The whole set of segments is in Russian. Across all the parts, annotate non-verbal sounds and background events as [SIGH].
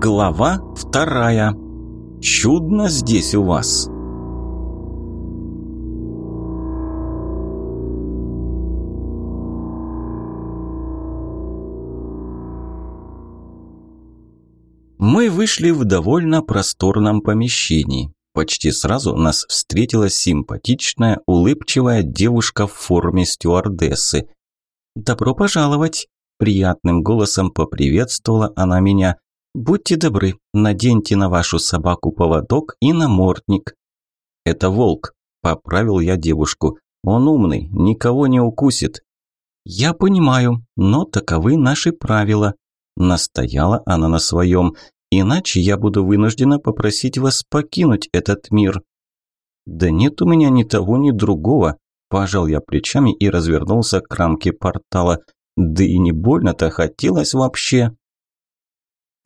Глава вторая. Чудно здесь у вас. Мы вышли в довольно просторном помещении. Почти сразу нас встретила симпатичная, улыбчивая девушка в форме стюардессы. «Добро пожаловать!» – приятным голосом поприветствовала она меня. «Будьте добры, наденьте на вашу собаку поводок и намордник». «Это волк», – поправил я девушку. «Он умный, никого не укусит». «Я понимаю, но таковы наши правила», – настояла она на своем. «Иначе я буду вынуждена попросить вас покинуть этот мир». «Да нет у меня ни того, ни другого», – пожал я плечами и развернулся к рамке портала. «Да и не больно-то хотелось вообще».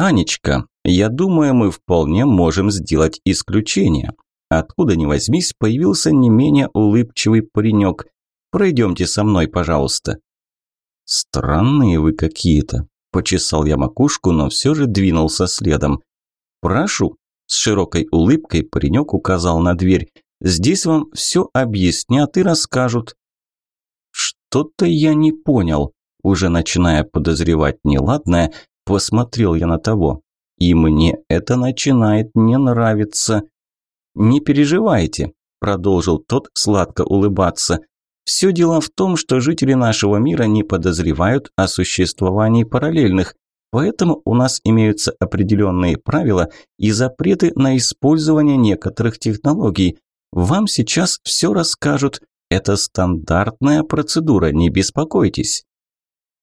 «Анечка, я думаю, мы вполне можем сделать исключение». Откуда ни возьмись, появился не менее улыбчивый паренек. «Пройдемте со мной, пожалуйста». «Странные вы какие-то», – почесал я макушку, но все же двинулся следом. «Прошу», – с широкой улыбкой паренек указал на дверь. «Здесь вам все объяснят и расскажут». «Что-то я не понял», – уже начиная подозревать неладное, Посмотрел я на того. И мне это начинает не нравиться. «Не переживайте», – продолжил тот сладко улыбаться. «Все дело в том, что жители нашего мира не подозревают о существовании параллельных, поэтому у нас имеются определенные правила и запреты на использование некоторых технологий. Вам сейчас все расскажут. Это стандартная процедура, не беспокойтесь».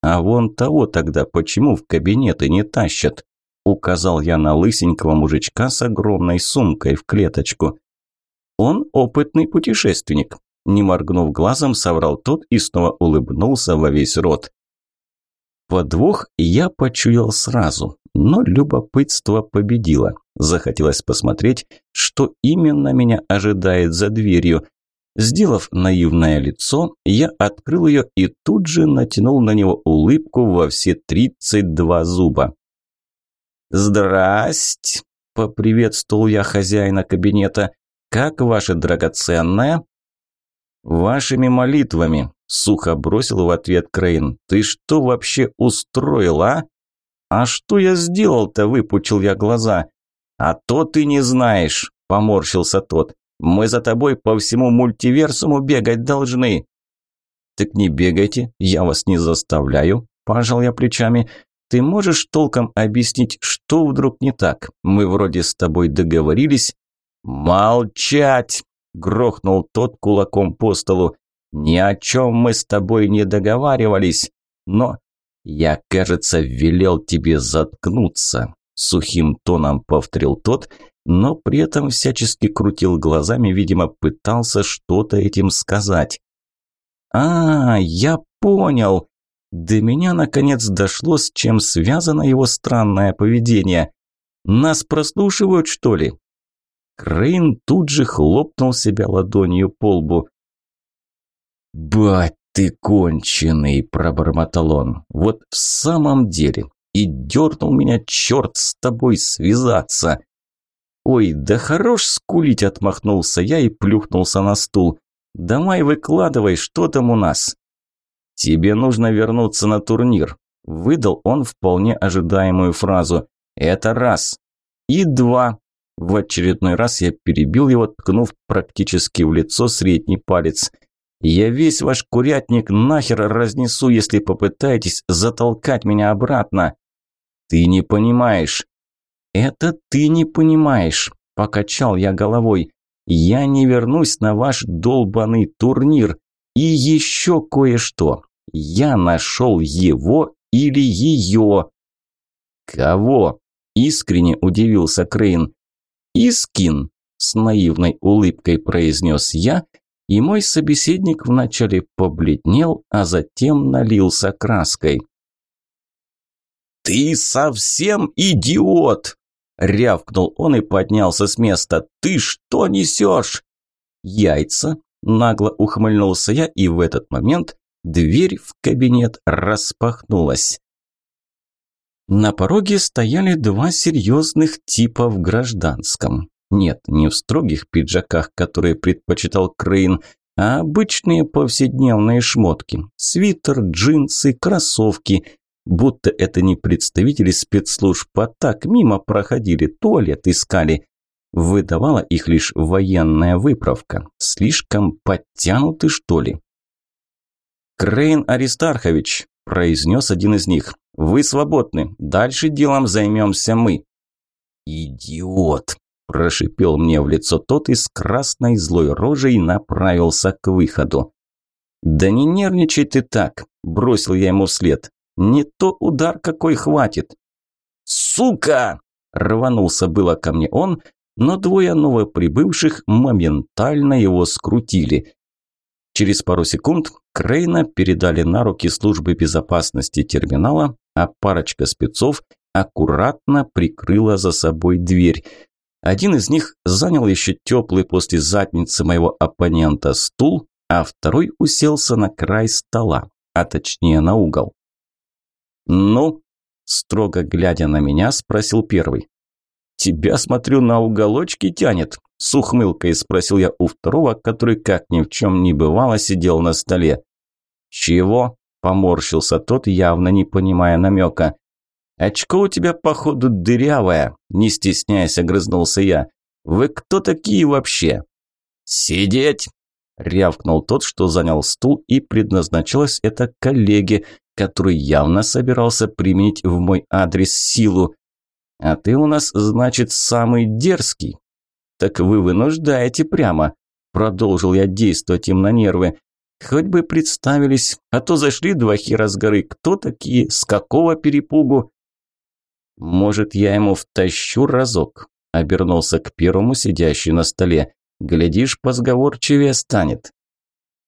«А вон того тогда почему в кабинеты не тащат?» Указал я на лысенького мужичка с огромной сумкой в клеточку. «Он опытный путешественник», – не моргнув глазом, соврал тот и снова улыбнулся во весь рот. Подвох я почуял сразу, но любопытство победило. Захотелось посмотреть, что именно меня ожидает за дверью. Сделав наивное лицо, я открыл ее и тут же натянул на него улыбку во все тридцать два зуба. «Здрасте!» – поприветствовал я хозяина кабинета. «Как ваше драгоценное?» «Вашими молитвами», – сухо бросил в ответ Крейн. «Ты что вообще устроил, а?» «А что я сделал-то?» – выпучил я глаза. «А то ты не знаешь», – поморщился тот. Мы за тобой по всему мультиверсуму бегать должны». «Так не бегайте, я вас не заставляю», – пожал я плечами. «Ты можешь толком объяснить, что вдруг не так? Мы вроде с тобой договорились». «Молчать!» – грохнул тот кулаком по столу. «Ни о чем мы с тобой не договаривались. Но я, кажется, велел тебе заткнуться», – сухим тоном повторил тот – но при этом всячески крутил глазами, видимо, пытался что-то этим сказать. «А, я понял!» До меня наконец дошло, с чем связано его странное поведение. «Нас прослушивают, что ли?» Крейн тут же хлопнул себя ладонью по лбу. «Бать ты конченый!» – пробормотал он. «Вот в самом деле! И дернул меня черт с тобой связаться!» «Ой, да хорош скулить!» – отмахнулся я и плюхнулся на стул. «Давай выкладывай, что там у нас?» «Тебе нужно вернуться на турнир», – выдал он вполне ожидаемую фразу. «Это раз. И два». В очередной раз я перебил его, ткнув практически в лицо средний палец. «Я весь ваш курятник нахер разнесу, если попытаетесь затолкать меня обратно». «Ты не понимаешь. «Это ты не понимаешь», – покачал я головой. «Я не вернусь на ваш долбанный турнир. И еще кое-что. Я нашел его или ее». «Кого?» – искренне удивился Крейн. «Искин», – с наивной улыбкой произнес я, и мой собеседник вначале побледнел, а затем налился краской. «Ты совсем идиот!» Рявкнул он и поднялся с места. «Ты что несешь?» «Яйца!» – нагло ухмыльнулся я, и в этот момент дверь в кабинет распахнулась. На пороге стояли два серьезных типа в гражданском. Нет, не в строгих пиджаках, которые предпочитал Крейн, а обычные повседневные шмотки. Свитер, джинсы, кроссовки. Будто это не представители спецслужб, а так мимо проходили, туалет искали. Выдавала их лишь военная выправка. Слишком подтянуты, что ли? «Крейн Аристархович», – произнес один из них, – «вы свободны. Дальше делом займемся мы». «Идиот!» – прошипел мне в лицо тот и с красной злой рожей направился к выходу. «Да не нервничай ты так», – бросил я ему вслед. «Не то удар какой хватит». «Сука!» – рванулся было ко мне он, но двое новоприбывших моментально его скрутили. Через пару секунд Крейна передали на руки службы безопасности терминала, а парочка спецов аккуратно прикрыла за собой дверь. Один из них занял еще теплый после задницы моего оппонента стул, а второй уселся на край стола, а точнее на угол. «Ну?» – строго глядя на меня, спросил первый. «Тебя, смотрю, на уголочки тянет», – с ухмылкой спросил я у второго, который, как ни в чем не бывало, сидел на столе. «Чего?» – поморщился тот, явно не понимая намека. «Очко у тебя, походу, дырявое», – не стесняясь, огрызнулся я. «Вы кто такие вообще?» «Сидеть!» – рявкнул тот, что занял стул, и предназначалось это коллеге, который явно собирался применить в мой адрес силу. А ты у нас, значит, самый дерзкий. Так вы вынуждаете прямо. Продолжил я действовать им на нервы. Хоть бы представились, а то зашли два хера с горы. Кто такие? С какого перепугу? Может, я ему втащу разок? Обернулся к первому сидящему на столе. Глядишь, позговорчивее станет.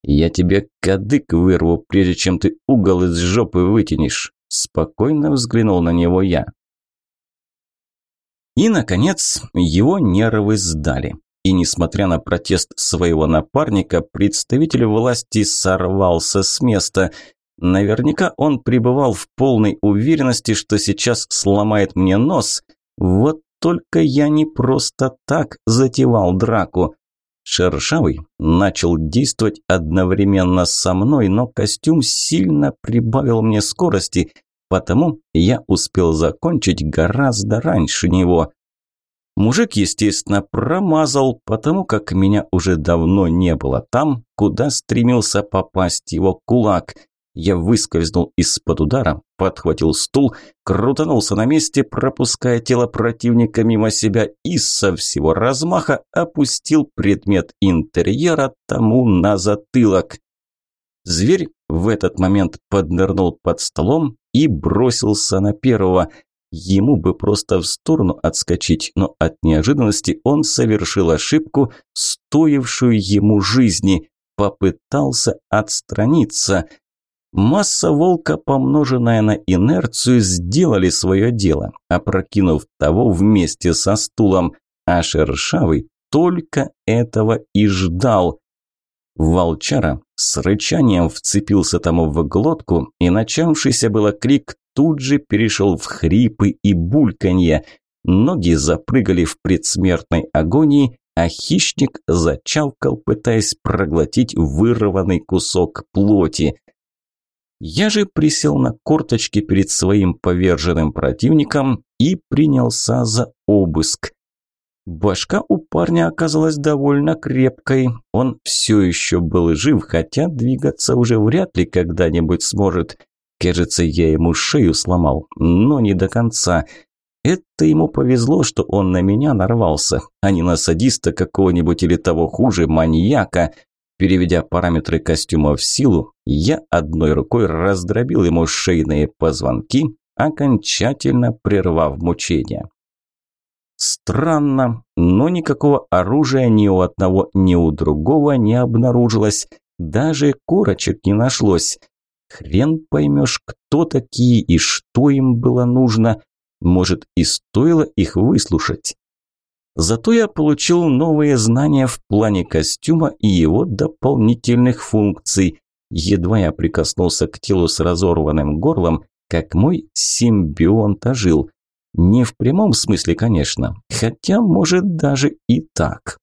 Я тебе кадык вырву, прежде чем ты угол из жопы вытянешь. Спокойно взглянул на него я. И, наконец, его нервы сдали. И, несмотря на протест своего напарника, представитель власти сорвался с места. Наверняка он пребывал в полной уверенности, что сейчас сломает мне нос. Вот только я не просто так затевал драку. Шершавый начал действовать одновременно со мной, но костюм сильно прибавил мне скорости, потому я успел закончить гораздо раньше него. Мужик, естественно, промазал, потому как меня уже давно не было там, куда стремился попасть его кулак. Я выскользнул из-под удара, подхватил стул, крутанулся на месте, пропуская тело противника мимо себя и со всего размаха опустил предмет интерьера тому на затылок. Зверь в этот момент поднырнул под столом и бросился на первого. Ему бы просто в сторону отскочить, но от неожиданности он совершил ошибку, стоившую ему жизни. Попытался отстраниться. Масса волка, помноженная на инерцию, сделали свое дело, опрокинув того вместе со стулом, а шершавый только этого и ждал. Волчара с рычанием вцепился тому в глотку, и начавшийся было крик тут же перешел в хрипы и бульканье. Ноги запрыгали в предсмертной агонии, а хищник зачавкал, пытаясь проглотить вырванный кусок плоти. Я же присел на корточки перед своим поверженным противником и принялся за обыск. Башка у парня оказалась довольно крепкой. Он все еще был жив, хотя двигаться уже вряд ли когда-нибудь сможет. Кажется, я ему шею сломал, но не до конца. Это ему повезло, что он на меня нарвался, а не на садиста какого-нибудь или того хуже, маньяка. Переведя параметры костюма в силу, я одной рукой раздробил ему шейные позвонки, окончательно прервав мучения. Странно, но никакого оружия ни у одного, ни у другого не обнаружилось. Даже корочек не нашлось. Хрен поймешь, кто такие и что им было нужно. Может, и стоило их выслушать. Зато я получил новые знания в плане костюма и его дополнительных функций. Едва я прикоснулся к телу с разорванным горлом, как мой симбионт ожил. Не в прямом смысле, конечно, хотя, может, даже и так.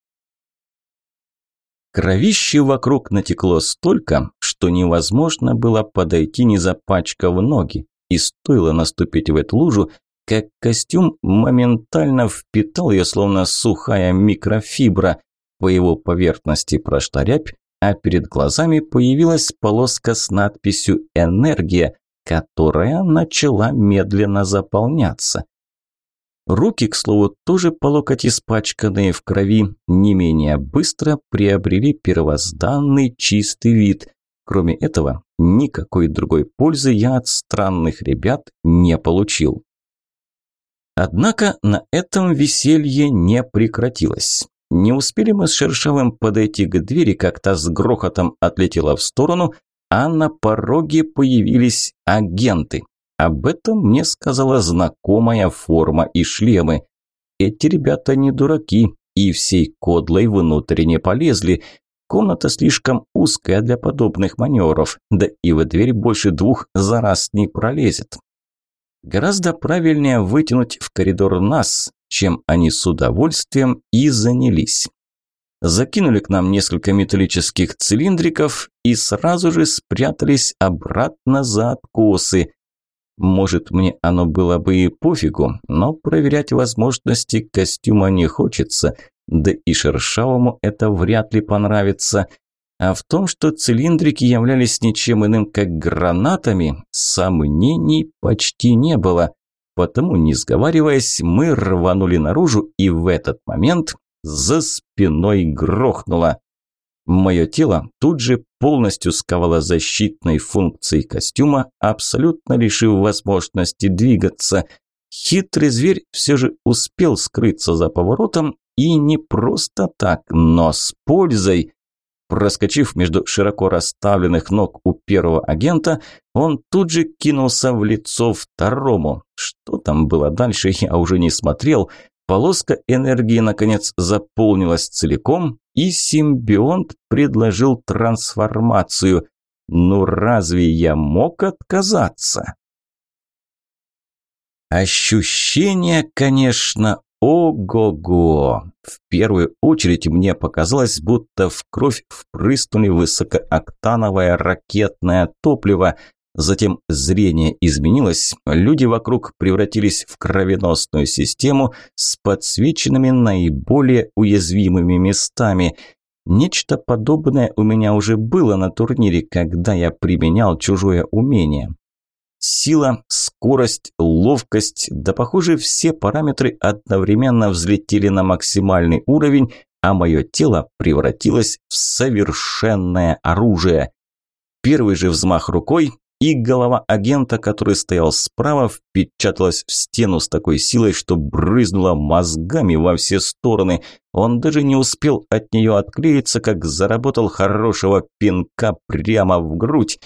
Кровище вокруг натекло столько, что невозможно было подойти, не запачкав ноги. И стоило наступить в эту лужу, как костюм моментально впитал ее, словно сухая микрофибра. По его поверхности прошла рябь, а перед глазами появилась полоска с надписью «Энергия», которая начала медленно заполняться. Руки, к слову, тоже по локоть испачканные в крови, не менее быстро приобрели первозданный чистый вид. Кроме этого, никакой другой пользы я от странных ребят не получил. Однако на этом веселье не прекратилось. Не успели мы с Шершавым подойти к двери, как та с грохотом отлетела в сторону, а на пороге появились агенты. Об этом мне сказала знакомая форма и шлемы. Эти ребята не дураки и всей кодлой внутрь не полезли. Комната слишком узкая для подобных маневров, да и в дверь больше двух за раз не пролезет. Гораздо правильнее вытянуть в коридор нас, чем они с удовольствием и занялись. Закинули к нам несколько металлических цилиндриков и сразу же спрятались обратно за откосы. Может, мне оно было бы и пофигу, но проверять возможности костюма не хочется, да и Шершавому это вряд ли понравится. А в том, что цилиндрики являлись ничем иным, как гранатами, сомнений почти не было. Потому, не сговариваясь, мы рванули наружу, и в этот момент за спиной грохнуло. Мое тело тут же полностью сковало защитной функцией костюма, абсолютно лишив возможности двигаться. Хитрый зверь все же успел скрыться за поворотом и не просто так, но с пользой. Проскочив между широко расставленных ног у первого агента, он тут же кинулся в лицо второму. Что там было дальше, [LAUGHS] я уже не смотрел, Полоска энергии, наконец, заполнилась целиком, и симбионт предложил трансформацию. Ну разве я мог отказаться? Ощущение, конечно, ого-го. В первую очередь мне показалось, будто в кровь впрыснули высокооктановое ракетное топливо – Затем зрение изменилось, люди вокруг превратились в кровеносную систему с подсвеченными наиболее уязвимыми местами. Нечто подобное у меня уже было на турнире, когда я применял чужое умение. Сила, скорость, ловкость, да похоже все параметры одновременно взлетели на максимальный уровень, а мое тело превратилось в совершенное оружие. Первый же взмах рукой, и голова агента, который стоял справа, впечаталась в стену с такой силой, что брызнула мозгами во все стороны. Он даже не успел от нее отклеиться, как заработал хорошего пинка прямо в грудь.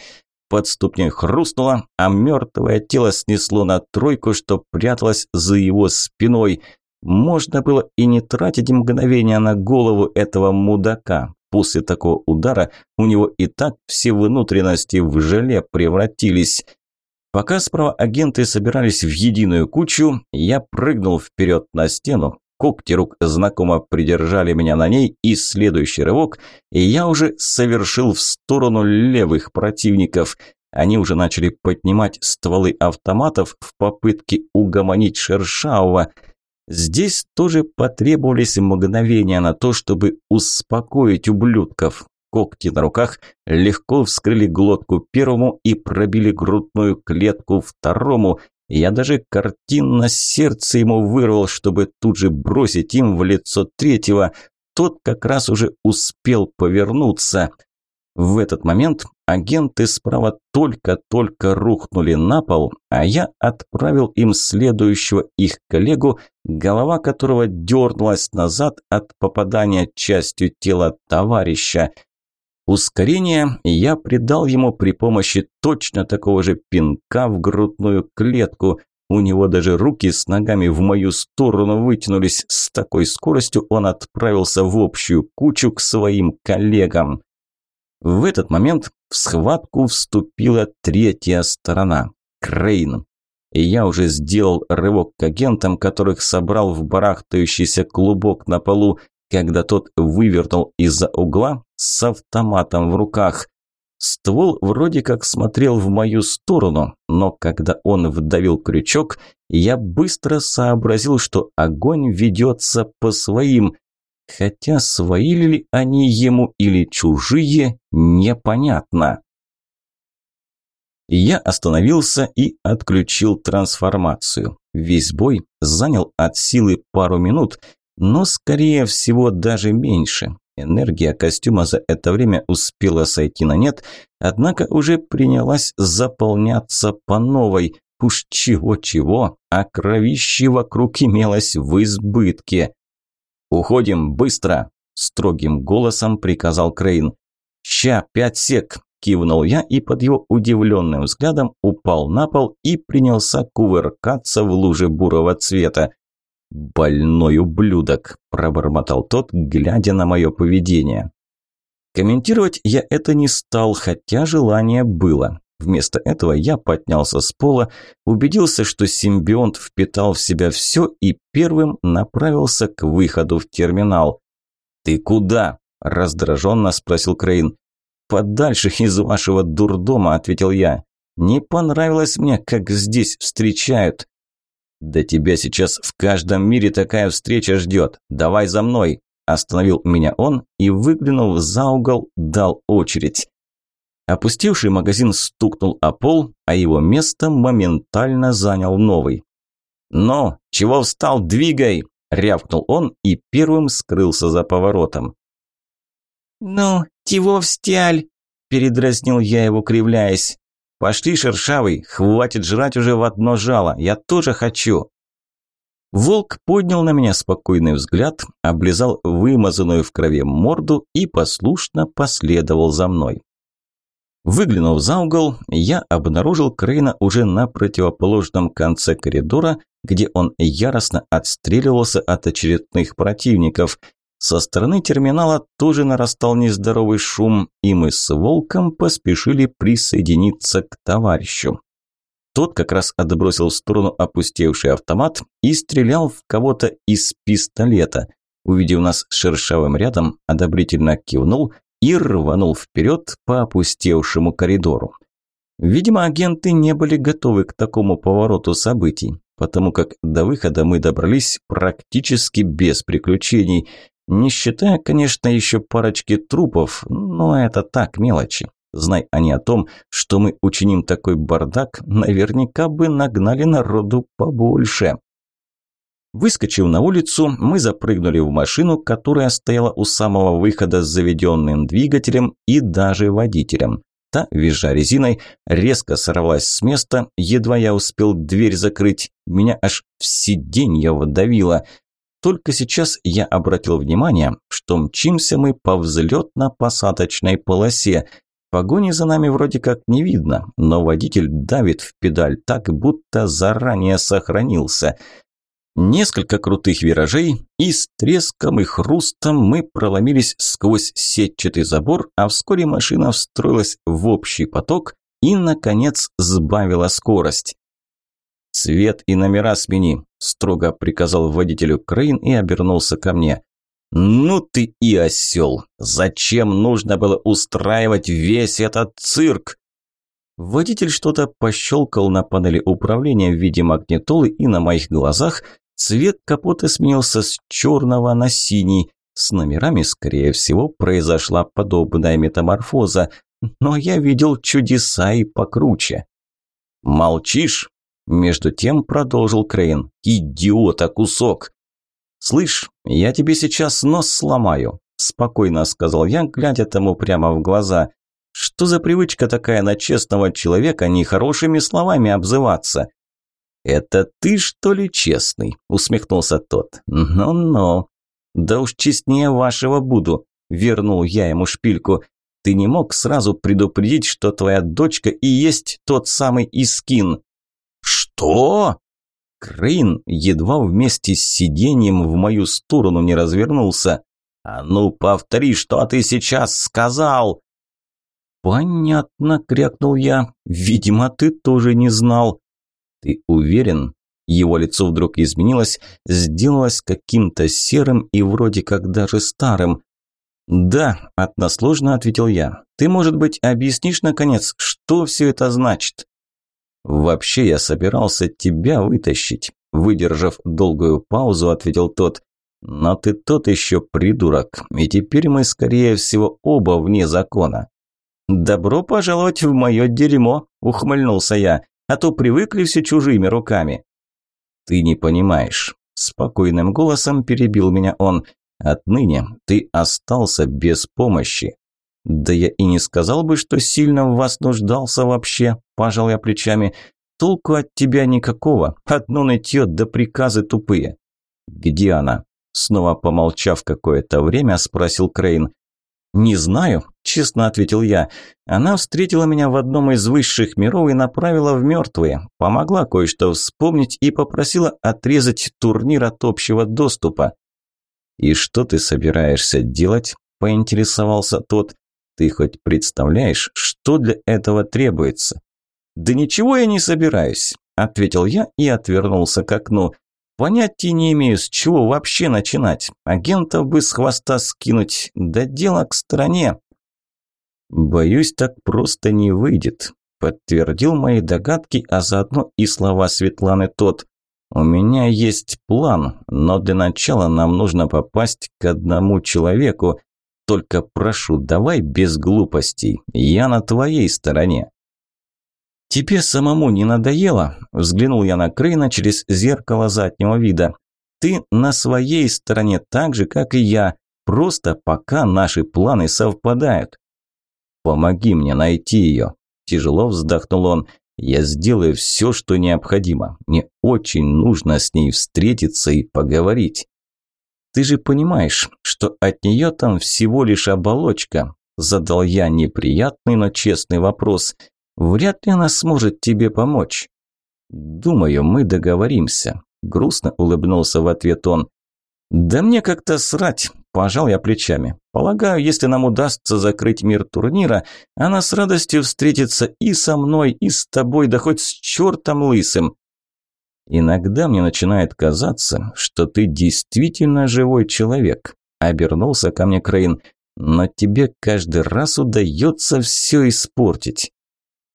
Под ступней хрустнуло, а мертвое тело снесло на тройку, что пряталось за его спиной. Можно было и не тратить мгновения на голову этого мудака. После такого удара у него и так все внутренности в желе превратились. Пока справа агенты собирались в единую кучу, я прыгнул вперед на стену, когти рук знакомо придержали меня на ней, и следующий рывок, и я уже совершил в сторону левых противников. Они уже начали поднимать стволы автоматов в попытке угомонить Шершавого – Здесь тоже потребовались мгновения на то, чтобы успокоить ублюдков. Когти на руках легко вскрыли глотку первому и пробили грудную клетку второму. Я даже картинно сердце ему вырвал, чтобы тут же бросить им в лицо третьего. Тот как раз уже успел повернуться. В этот момент агенты справа только-только рухнули на пол, а я отправил им следующего их коллегу, голова которого дернулась назад от попадания частью тела товарища. Ускорение я придал ему при помощи точно такого же пинка в грудную клетку. У него даже руки с ногами в мою сторону вытянулись. С такой скоростью он отправился в общую кучу к своим коллегам. В этот момент в схватку вступила третья сторона. Крейн. И я уже сделал рывок к агентам, которых собрал в барахтающийся клубок на полу, когда тот вывернул из-за угла с автоматом в руках. Ствол вроде как смотрел в мою сторону, но когда он вдавил крючок, я быстро сообразил, что огонь ведется по своим, хотя свои ли они ему или чужие, непонятно. Я остановился и отключил трансформацию. Весь бой занял от силы пару минут, но, скорее всего, даже меньше. Энергия костюма за это время успела сойти на нет, однако уже принялась заполняться по новой. Уж чего-чего, а кровище вокруг имелось в избытке. «Уходим, быстро!» – строгим голосом приказал Крейн. «Ща, пять сек!» – кивнул я и под его удивленным взглядом упал на пол и принялся кувыркаться в луже бурого цвета. «Больной ублюдок», – пробормотал тот, глядя на мое поведение. Комментировать я это не стал, хотя желание было. Вместо этого я поднялся с пола, убедился, что симбионт впитал в себя все и первым направился к выходу в терминал. «Ты куда?» – раздраженно спросил Крейн. «Подальше из вашего дурдома», – ответил я. «Не понравилось мне, как здесь встречают. «Да тебя сейчас в каждом мире такая встреча ждет. Давай за мной!» Остановил меня он и, выглянув за угол, дал очередь. Опустевший магазин стукнул о пол, а его место моментально занял новый. «Ну, чего встал, двигай!» – рявкнул он и первым скрылся за поворотом. «Ну, чего встяль?» – передразнил я его, кривляясь. «Пошли, шершавый, хватит жрать уже в одно жало, я тоже хочу!» Волк поднял на меня спокойный взгляд, облизал вымазанную в крови морду и послушно последовал за мной. Выглянув за угол, я обнаружил Крейна уже на противоположном конце коридора, где он яростно отстреливался от очередных противников – со стороны терминала тоже нарастал нездоровый шум, и мы с Волком поспешили присоединиться к товарищу. Тот как раз отбросил в сторону опустевший автомат и стрелял в кого-то из пистолета. Увидев нас шершавым рядом, одобрительно кивнул и рванул вперед по опустевшему коридору. Видимо, агенты не были готовы к такому повороту событий, потому как до выхода мы добрались практически без приключений. Не считая, конечно, еще парочки трупов, но это так, мелочи. Знай они о том, что мы учиним такой бардак, наверняка бы нагнали народу побольше. Выскочив на улицу, мы запрыгнули в машину, которая стояла у самого выхода с заведенным двигателем и даже водителем. Та, визжа резиной, резко сорвалась с места, едва я успел дверь закрыть, меня аж в сиденье вдавило – только сейчас я обратил внимание, что мчимся мы по взлетно-посадочной полосе. Погони за нами вроде как не видно, но водитель давит в педаль так, будто заранее сохранился. Несколько крутых виражей, и с треском и хрустом мы проломились сквозь сетчатый забор, а вскоре машина встроилась в общий поток и, наконец, сбавила скорость. «Цвет и номера смени», – строго приказал водителю Крейн и обернулся ко мне. «Ну ты и осел! Зачем нужно было устраивать весь этот цирк?» Водитель что-то пощелкал на панели управления в виде магнитолы, и на моих глазах цвет капота сменился с черного на синий. С номерами, скорее всего, произошла подобная метаморфоза, но я видел чудеса и покруче. «Молчишь?» Между тем продолжил Крейн. «Идиота кусок!» «Слышь, я тебе сейчас нос сломаю», – спокойно сказал я, глядя тому прямо в глаза. «Что за привычка такая на честного человека нехорошими словами обзываться?» «Это ты, что ли, честный?» – усмехнулся тот. «Ну-ну. Да уж честнее вашего буду», – вернул я ему шпильку. «Ты не мог сразу предупредить, что твоя дочка и есть тот самый Искин?» «Что?» Крейн едва вместе с сиденьем в мою сторону не развернулся. «А ну, повтори, что ты сейчас сказал!» «Понятно», – крякнул я. «Видимо, ты тоже не знал». «Ты уверен?» Его лицо вдруг изменилось, сделалось каким-то серым и вроде как даже старым. «Да», – односложно ответил я. «Ты, может быть, объяснишь, наконец, что все это значит?» «Вообще я собирался тебя вытащить», – выдержав долгую паузу, ответил тот. «Но ты тот еще придурок, и теперь мы, скорее всего, оба вне закона». «Добро пожаловать в мое дерьмо», – ухмыльнулся я, «а то привыкли все чужими руками». «Ты не понимаешь», – спокойным голосом перебил меня он. «Отныне ты остался без помощи». «Да я и не сказал бы, что сильно в вас нуждался вообще», – пожал я плечами. «Толку от тебя никакого, одно нытье да приказы тупые». «Где она?» Снова помолчав какое-то время, спросил Крейн. «Не знаю», – честно ответил я. «Она встретила меня в одном из высших миров и направила в мертвые. Помогла кое-что вспомнить и попросила отрезать турнир от общего доступа». «И что ты собираешься делать?» – поинтересовался тот. «Ты хоть представляешь, что для этого требуется?» «Да ничего я не собираюсь», – ответил я и отвернулся к окну. Понятия не имею, с чего вообще начинать. Агентов бы с хвоста скинуть, да дело к стороне. Боюсь, так просто не выйдет, подтвердил мои догадки, а заодно и слова Светланы тот. У меня есть план, но для начала нам нужно попасть к одному человеку. Только прошу, давай без глупостей. Я на твоей стороне. «Тебе самому не надоело?» – взглянул я на Крейна через зеркало заднего вида. «Ты на своей стороне так же, как и я, просто пока наши планы совпадают». «Помоги мне найти ее», – тяжело вздохнул он. «Я сделаю все, что необходимо. Мне очень нужно с ней встретиться и поговорить». «Ты же понимаешь, что от нее там всего лишь оболочка?» – задал я неприятный, но честный вопрос – Вряд ли она сможет тебе помочь. Думаю, мы договоримся. Грустно улыбнулся в ответ он. Да мне как-то срать, пожал я плечами. Полагаю, если нам удастся закрыть мир турнира, она с радостью встретится и со мной, и с тобой, да хоть с чертом лысым. Иногда мне начинает казаться, что ты действительно живой человек. Обернулся ко мне Крейн. Но тебе каждый раз удается все испортить.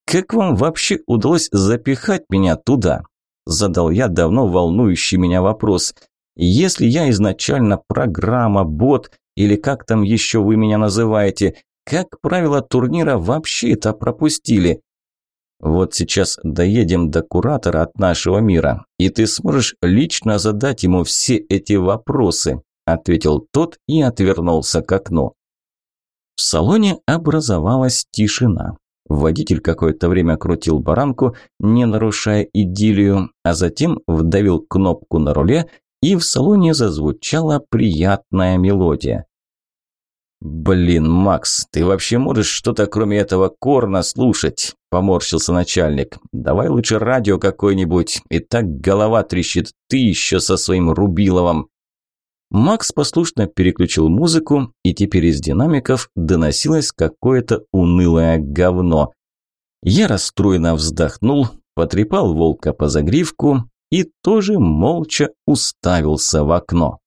«Как вам вообще удалось запихать меня туда?» Задал я давно волнующий меня вопрос. «Если я изначально программа, бот или как там еще вы меня называете, как правило турнира вообще это пропустили?» Вот сейчас доедем до куратора от нашего мира, и ты сможешь лично задать ему все эти вопросы», ответил тот и отвернулся к окну. В салоне образовалась тишина. Водитель какое-то время крутил баранку, не нарушая идиллию, а затем вдавил кнопку на руле, и в салоне зазвучала приятная мелодия. «Блин, Макс, ты вообще можешь что-то кроме этого корна слушать?» – поморщился начальник. «Давай лучше радио какое-нибудь, и так голова трещит, ты еще со своим Рубиловым». Макс послушно переключил музыку, и теперь из динамиков доносилось какое-то унылое говно. Я расстроенно вздохнул, потрепал волка по загривку и тоже молча уставился в окно.